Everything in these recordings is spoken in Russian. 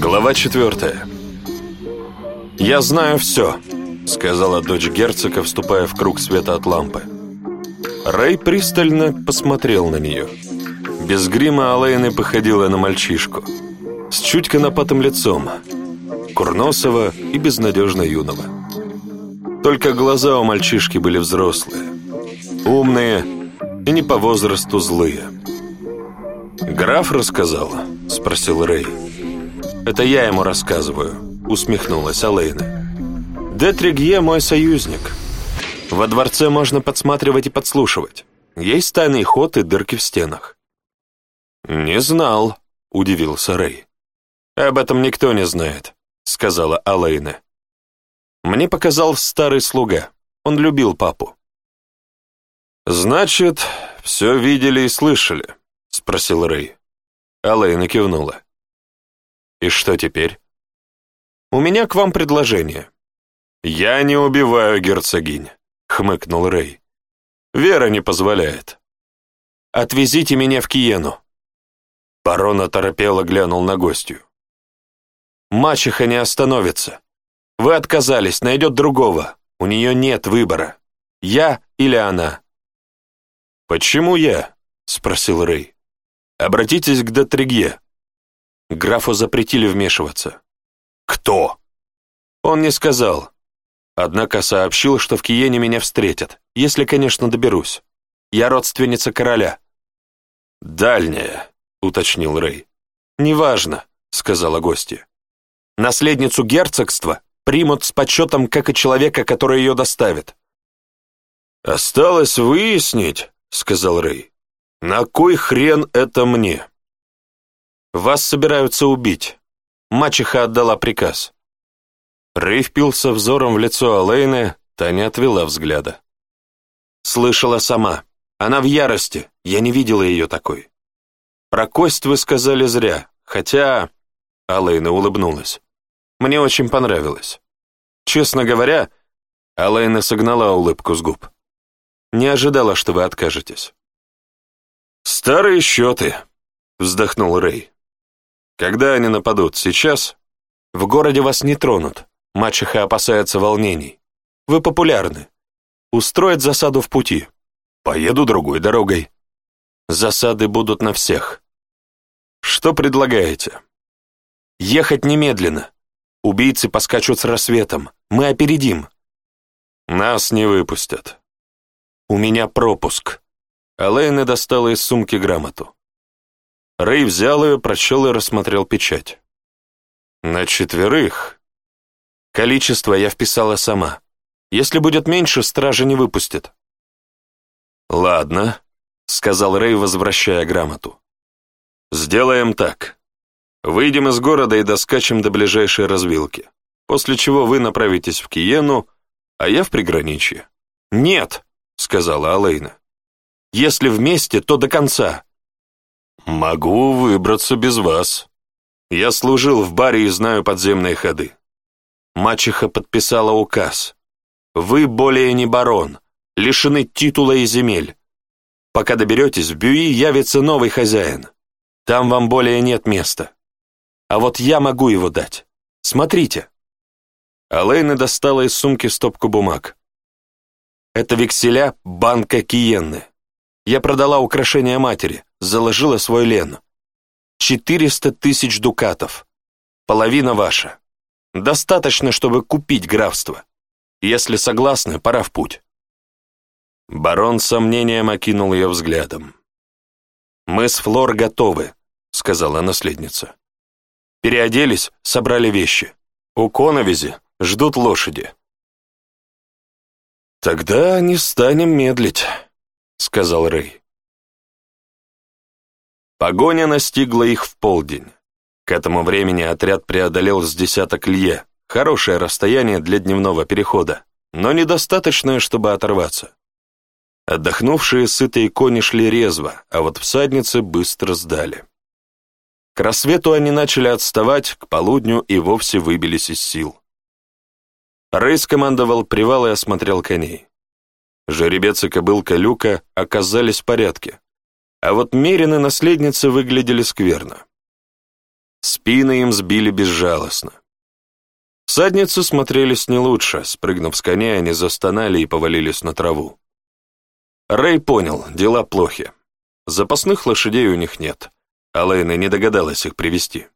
Глава четвертая. «Я знаю все», — сказала дочь герцога, вступая в круг света от лампы. Рэй пристально посмотрел на нее. Без грима Алэйны походила на мальчишку. С чуть конопатым лицом, курносого и безнадежно юного. Только глаза у мальчишки были взрослые, умные и не по возрасту злые. «Граф рассказал?» — спросил Рэй. Это я ему рассказываю», — усмехнулась Алейна. «Детригье мой союзник. Во дворце можно подсматривать и подслушивать. Есть тайный ход и дырки в стенах». «Не знал», — удивился Рэй. «Об этом никто не знает», — сказала Алейна. «Мне показал старый слуга. Он любил папу». «Значит, все видели и слышали?» — спросил Рэй. Алейна кивнула. И что теперь? У меня к вам предложение. Я не убиваю герцогинь, хмыкнул Рэй. Вера не позволяет. Отвезите меня в Киену. Барон оторопело глянул на гостью. Мачеха не остановится. Вы отказались, найдет другого. У нее нет выбора. Я или она. «Почему я?» — спросил Рэй. «Обратитесь к Дотригье. Графу запретили вмешиваться. «Кто?» Он не сказал. Однако сообщил, что в Киене меня встретят, если, конечно, доберусь. Я родственница короля. «Дальняя», — уточнил Рэй. «Неважно», — сказала гостья. «Наследницу герцогства примут с почетом, как и человека, который ее доставит». «Осталось выяснить», — сказал Рэй. «На кой хрен это мне?» Вас собираются убить. Мачеха отдала приказ. Рэй впился взором в лицо Алэйны, та не отвела взгляда. Слышала сама. Она в ярости, я не видела ее такой. Про кость вы сказали зря, хотя... Алэйна улыбнулась. Мне очень понравилось. Честно говоря, Алэйна согнала улыбку с губ. Не ожидала, что вы откажетесь. «Старые счеты», — вздохнул Рэй. Когда они нападут? Сейчас? В городе вас не тронут. Мачеха опасается волнений. Вы популярны. Устроят засаду в пути. Поеду другой дорогой. Засады будут на всех. Что предлагаете? Ехать немедленно. Убийцы поскачут с рассветом. Мы опередим. Нас не выпустят. У меня пропуск. Алэйна достала из сумки грамоту. Рэй взял ее, прочел и рассмотрел печать. «На четверых?» «Количество я вписала сама. Если будет меньше, стражи не выпустят». «Ладно», — сказал Рэй, возвращая грамоту. «Сделаем так. Выйдем из города и доскачем до ближайшей развилки, после чего вы направитесь в Киену, а я в приграничье». «Нет», — сказала Алейна. «Если вместе, то до конца. «Могу выбраться без вас. Я служил в баре и знаю подземные ходы». Мачеха подписала указ. «Вы более не барон, лишены титула и земель. Пока доберетесь, в Бюи явится новый хозяин. Там вам более нет места. А вот я могу его дать. Смотрите». Алэйна достала из сумки стопку бумаг. Это векселя банка Киенны. Я продала украшения матери, заложила свой лен. Четыреста тысяч дукатов. Половина ваша. Достаточно, чтобы купить графство. Если согласны, пора в путь». Барон с сомнением окинул ее взглядом. «Мы с Флор готовы», — сказала наследница. «Переоделись, собрали вещи. У Коновизи ждут лошади». «Тогда не станем медлить». — сказал Рэй. Погоня настигла их в полдень. К этому времени отряд преодолел с десяток лье, хорошее расстояние для дневного перехода, но недостаточное, чтобы оторваться. Отдохнувшие сытые кони шли резво, а вот всадницы быстро сдали. К рассвету они начали отставать, к полудню и вовсе выбились из сил. Рэй скомандовал привал и осмотрел коней. Жеребец и кобылка Люка оказались в порядке, а вот Мерины наследницы выглядели скверно. Спины им сбили безжалостно. Всадницы смотрелись не лучше, спрыгнув с коня, они застонали и повалились на траву. Рэй понял, дела плохи. Запасных лошадей у них нет, а Лейна не догадалась их привести.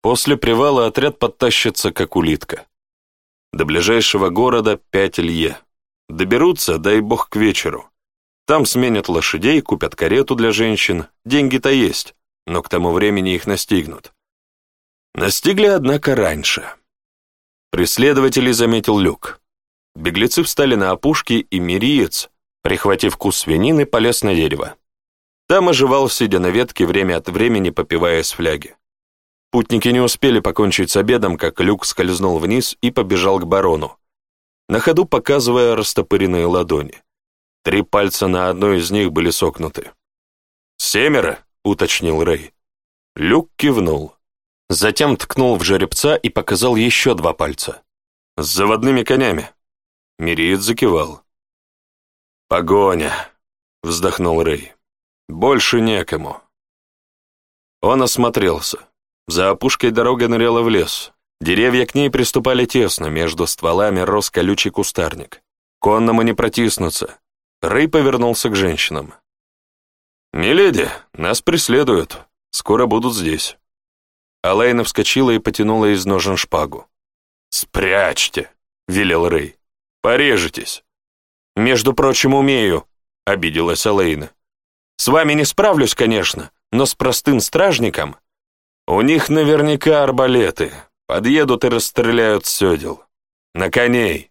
После привала отряд подтащится, как улитка. До ближайшего города пять лье. Доберутся, дай бог, к вечеру. Там сменят лошадей, купят карету для женщин, деньги-то есть, но к тому времени их настигнут. Настигли, однако, раньше. Преследователей заметил люк. Беглецы встали на опушке, и мириец, прихватив кус свинины, полез на дерево. Там оживал, сидя на ветке, время от времени попивая с фляги. Путники не успели покончить с обедом, как люк скользнул вниз и побежал к барону, на ходу показывая растопыренные ладони. Три пальца на одной из них были согнуты. «Семеро?» — уточнил Рэй. Люк кивнул. Затем ткнул в жеребца и показал еще два пальца. «С заводными конями». Мириид закивал. «Погоня», — вздохнул Рэй. «Больше некому». Он осмотрелся. За опушкой дорога ныряла в лес. Деревья к ней приступали тесно, между стволами рос колючий кустарник. Конному не протиснуться. Рэй повернулся к женщинам. «Миледи, нас преследуют. Скоро будут здесь». Алейна вскочила и потянула из ножен шпагу. «Спрячьте!» — велел Рэй. «Порежетесь!» «Между прочим, умею!» — обиделась Алейна. «С вами не справлюсь, конечно, но с простым стражником...» «У них наверняка арбалеты», Подъедут и расстреляют сёдел. На коней!»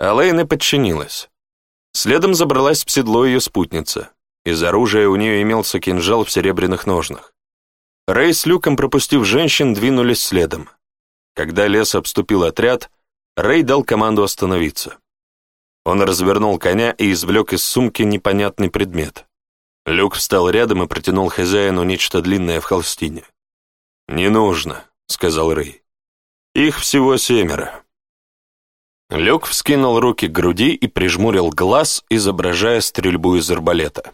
Алэйна подчинилась. Следом забралась в седло ее спутница. Из оружия у нее имелся кинжал в серебряных ножнах. Рэй с Люком, пропустив женщин, двинулись следом. Когда лес обступил отряд, Рэй дал команду остановиться. Он развернул коня и извлек из сумки непонятный предмет. Люк встал рядом и протянул хозяину нечто длинное в холстине. «Не нужно», — сказал Рэй. «Их всего семеро». Люк вскинул руки к груди и прижмурил глаз, изображая стрельбу из арбалета.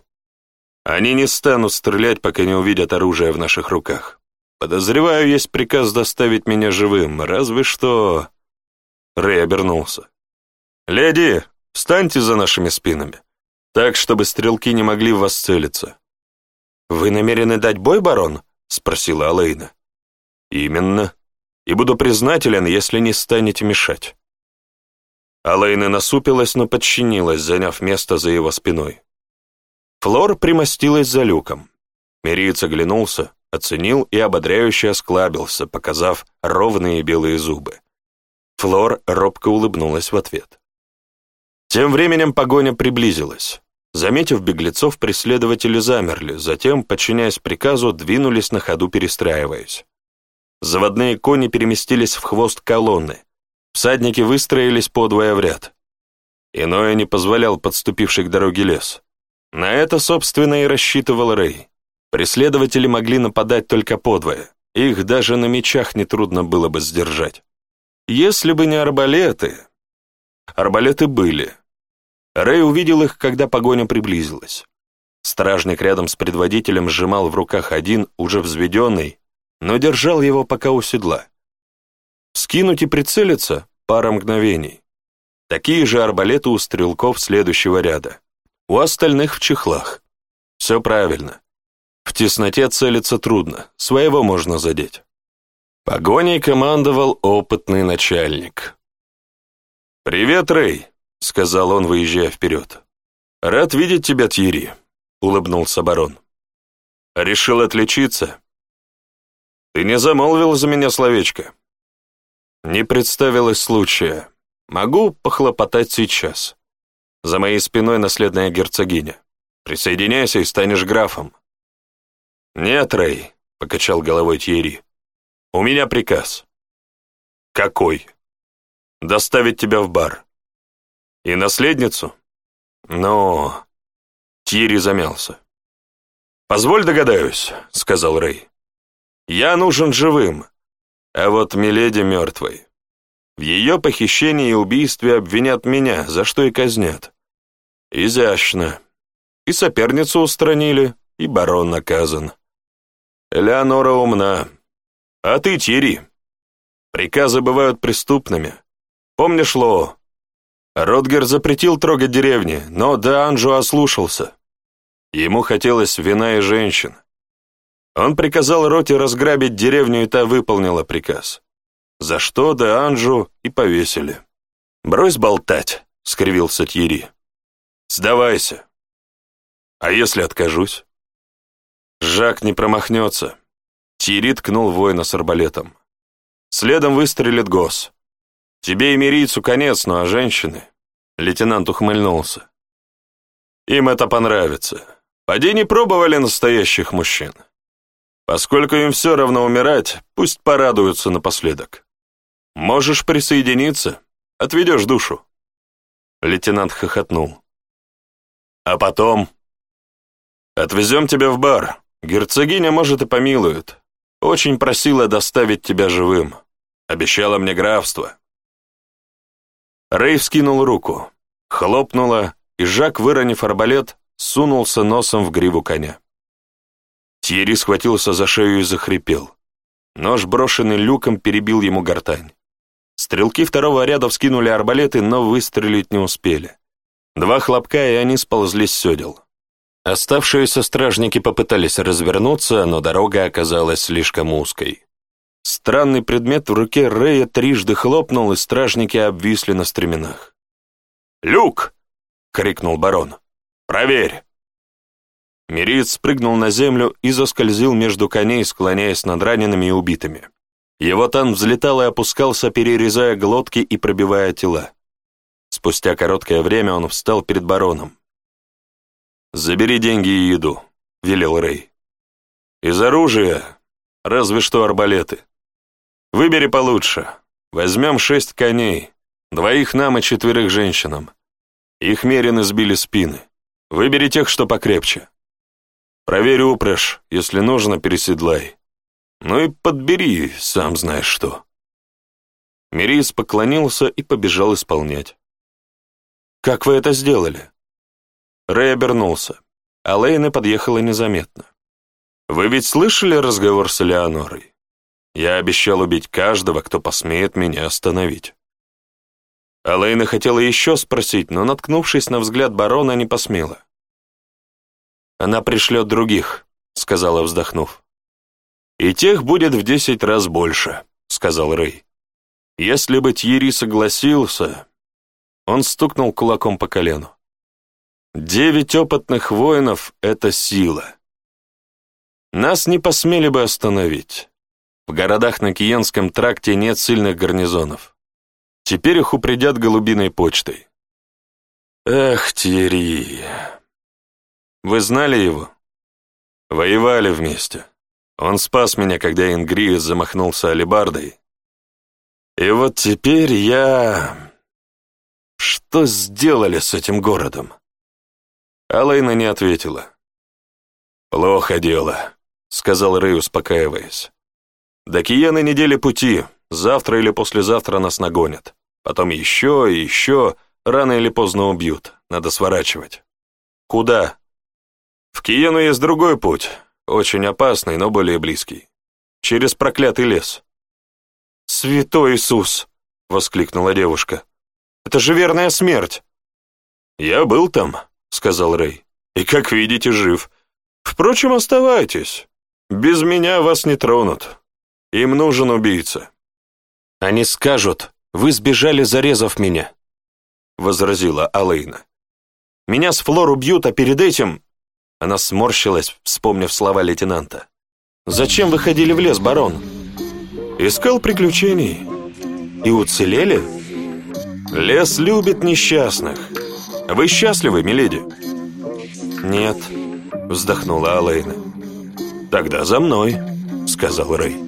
«Они не станут стрелять, пока не увидят оружие в наших руках. Подозреваю, есть приказ доставить меня живым, разве что...» Рэй обернулся. «Леди, встаньте за нашими спинами, так, чтобы стрелки не могли в вас целиться». «Вы намерены дать бой, барон?» — спросила Алейна. «Именно. И буду признателен, если не станете мешать». Алэйна насупилась, но подчинилась, заняв место за его спиной. Флор примостилась за люком. Мириец оглянулся, оценил и ободряюще осклабился, показав ровные белые зубы. Флор робко улыбнулась в ответ. Тем временем погоня приблизилась. Заметив беглецов, преследователи замерли, затем, подчиняясь приказу, двинулись на ходу, перестраиваясь. Заводные кони переместились в хвост колонны. Всадники выстроились подвое в ряд. Иное не позволял подступивший к дороге лес. На это, собственно, и рассчитывал Рэй. Преследователи могли нападать только подвое. Их даже на мечах нетрудно было бы сдержать. Если бы не арбалеты... Арбалеты были. Рэй увидел их, когда погоня приблизилась. Стражник рядом с предводителем сжимал в руках один, уже взведенный, но держал его пока у седла. Скинуть и прицелиться — пара мгновений. Такие же арбалеты у стрелков следующего ряда. У остальных в чехлах. Все правильно. В тесноте целиться трудно, своего можно задеть. Погоней командовал опытный начальник. «Привет, Рэй», — сказал он, выезжая вперед. «Рад видеть тебя, Тьерри», — улыбнулся барон. «Решил отличиться?» Ты не замолвил за меня словечко? Не представилось случая. Могу похлопотать сейчас. За моей спиной наследная герцогиня. Присоединяйся и станешь графом. Нет, Рэй, покачал головой Тьерри. У меня приказ. Какой? Доставить тебя в бар. И наследницу? Но... Тьерри замялся. «Позволь догадаюсь», — сказал Рэй. Я нужен живым, а вот Миледи мертвой. В ее похищении и убийстве обвинят меня, за что и казнят. Изящно. И соперницу устранили, и барон наказан. Элеонора умна. А ты, Тири. Приказы бывают преступными. Помнишь Лоо? Ротгер запретил трогать деревни, но Де Анжо ослушался. Ему хотелось вина и женщин. Он приказал роте разграбить деревню, и та выполнила приказ. За что де Анжу и повесили. «Брось болтать», — скривился Тьерри. «Сдавайся». «А если откажусь?» «Жак не промахнется», — Тьерри ткнул воина с арбалетом. «Следом выстрелит Гос. Тебе и мирийцу конец, ну а женщины...» Лейтенант ухмыльнулся. «Им это понравится. Поди не пробовали настоящих мужчин». Поскольку им все равно умирать, пусть порадуются напоследок. Можешь присоединиться, отведешь душу. Лейтенант хохотнул. А потом... Отвезем тебя в бар. Герцогиня, может, и помилует. Очень просила доставить тебя живым. Обещала мне графство. Рэй вскинул руку. Хлопнула, и Жак, выронив арбалет, сунулся носом в гриву коня. Тьерри схватился за шею и захрипел. Нож, брошенный люком, перебил ему гортань. Стрелки второго ряда вскинули арбалеты, но выстрелить не успели. Два хлопка, и они сползли с седел. Оставшиеся стражники попытались развернуться, но дорога оказалась слишком узкой. Странный предмет в руке Рея трижды хлопнул, и стражники обвисли на стременах. «Люк!» — крикнул барон. «Проверь!» Мириец спрыгнул на землю и заскользил между коней, склоняясь над ранеными и убитыми. Его тан взлетал и опускался, перерезая глотки и пробивая тела. Спустя короткое время он встал перед бароном. «Забери деньги и еду», — велел Рэй. «Из оружия разве что арбалеты. Выбери получше. Возьмем шесть коней, двоих нам и четверых женщинам. Их мерин избили спины. Выбери тех, что покрепче. Проверь упряжь, если нужно, переседлай. Ну и подбери, сам знаешь что». Мирис поклонился и побежал исполнять. «Как вы это сделали?» Рэй обернулся, а Лейна подъехала незаметно. «Вы ведь слышали разговор с Элеонорой? Я обещал убить каждого, кто посмеет меня остановить». Алейна хотела еще спросить, но, наткнувшись на взгляд барона, не посмела она пришлет других», — сказала, вздохнув. «И тех будет в десять раз больше», — сказал Рэй. «Если бы Тьери согласился...» Он стукнул кулаком по колену. «Девять опытных воинов — это сила. Нас не посмели бы остановить. В городах на Киенском тракте нет сильных гарнизонов. Теперь их упредят голубиной почтой». «Эх, Тьери! Вы знали его? Воевали вместе. Он спас меня, когда Ингрид замахнулся алебардой. И вот теперь я... Что сделали с этим городом? Алайна не ответила. «Плохо дело», — сказал Рэй, успокаиваясь. «До Киены недели пути, завтра или послезавтра нас нагонят. Потом еще и еще, рано или поздно убьют, надо сворачивать». «Куда?» В Киену есть другой путь, очень опасный, но более близкий. Через проклятый лес. «Святой Иисус!» — воскликнула девушка. «Это же верная смерть!» «Я был там», — сказал Рэй. «И, как видите, жив. Впрочем, оставайтесь. Без меня вас не тронут. Им нужен убийца». «Они скажут, вы сбежали, зарезав меня», — возразила Алэйна. «Меня с Флор убьют, а перед этим она сморщилась, вспомнив слова лейтенанта. «Зачем вы ходили в лес, барон?» «Искал приключений». «И уцелели?» «Лес любит несчастных. Вы счастливы, миледи?» «Нет», — вздохнула Алэйна. «Тогда за мной», — сказал Рэй.